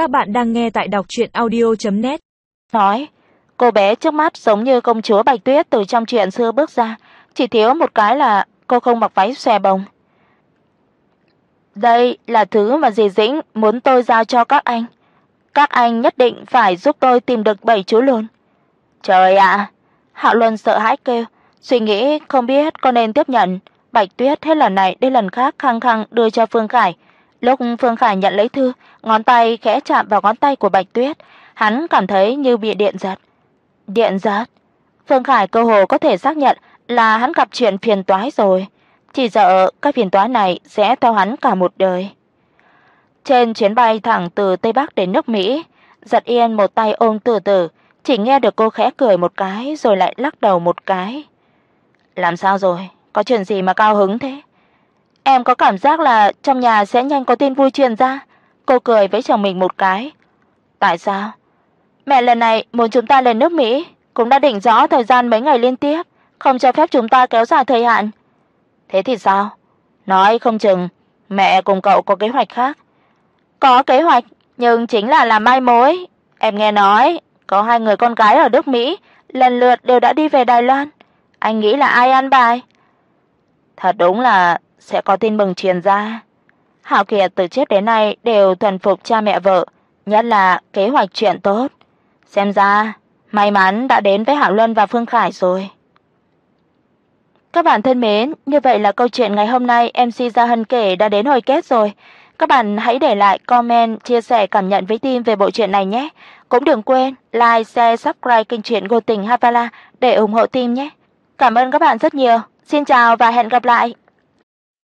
Các bạn đang nghe tại đọc truyện audio.net. Nói, cô bé trước mắt giống như công chúa Bạch Tuyết từ trong truyện xưa bước ra, chỉ thiếu một cái là cô không mặc váy xòe bồng. Đây là thứ mà dì Dĩnh muốn tôi giao cho các anh. Các anh nhất định phải giúp tôi tìm được bảy chú lùn. Trời ạ, Hạo Luân sợ hãi kêu, suy nghĩ không biết có nên tiếp nhận. Bạch Tuyết hết lần này đến lần khác khăng khăng đưa cho Phương Khải. Lúc Phương Khải nhận lấy thư, ngón tay khẽ chạm vào ngón tay của Bạch Tuyết, hắn cảm thấy như bị điện giật. Điện giật? Phương Khải cơ hồ có thể xác nhận là hắn gặp chuyện phiền toái rồi, chỉ sợ cái phiền toái này sẽ theo hắn cả một đời. Trên chuyến bay thẳng từ Tây Bắc đến nước Mỹ, Giật Yên một tay ôm từ từ, chỉ nghe được cô khẽ cười một cái rồi lại lắc đầu một cái. Làm sao rồi? Có chuyện gì mà cao hứng thế? Em có cảm giác là trong nhà sẽ nhanh có tin vui truyền ra. Cô cười với chồng mình một cái. Tại sao? Mẹ lần này muốn chúng ta lên nước Mỹ, cũng đã định rõ thời gian mấy ngày liên tiếp, không cho phép chúng ta kéo dài thời hạn. Thế thì sao? Nói không chừng mẹ cùng cậu có kế hoạch khác. Có kế hoạch, nhưng chính là làm mai mối. Em nghe nói có hai người con gái ở nước Mỹ lần lượt đều đã đi về Đài Loan. Anh nghĩ là ai ăn bài? Thật đúng là sẽ có tin mừng truyền ra. Hạo Kiệt từ trước đến nay đều thuần phục cha mẹ vợ, nhất là kế hoạch chuyện tốt. Xem ra may mắn đã đến với Hạo Luân và Phương Khải rồi. Các bạn thân mến, như vậy là câu chuyện ngày hôm nay MC Gia Hân kể đã đến hồi kết rồi. Các bạn hãy để lại comment, chia sẻ cảm nhận với team về bộ truyện này nhé. Cũng đừng quên like, share, subscribe kênh truyện Ngô Tình Havala để ủng hộ team nhé. Cảm ơn các bạn rất nhiều. Xin chào và hẹn gặp lại.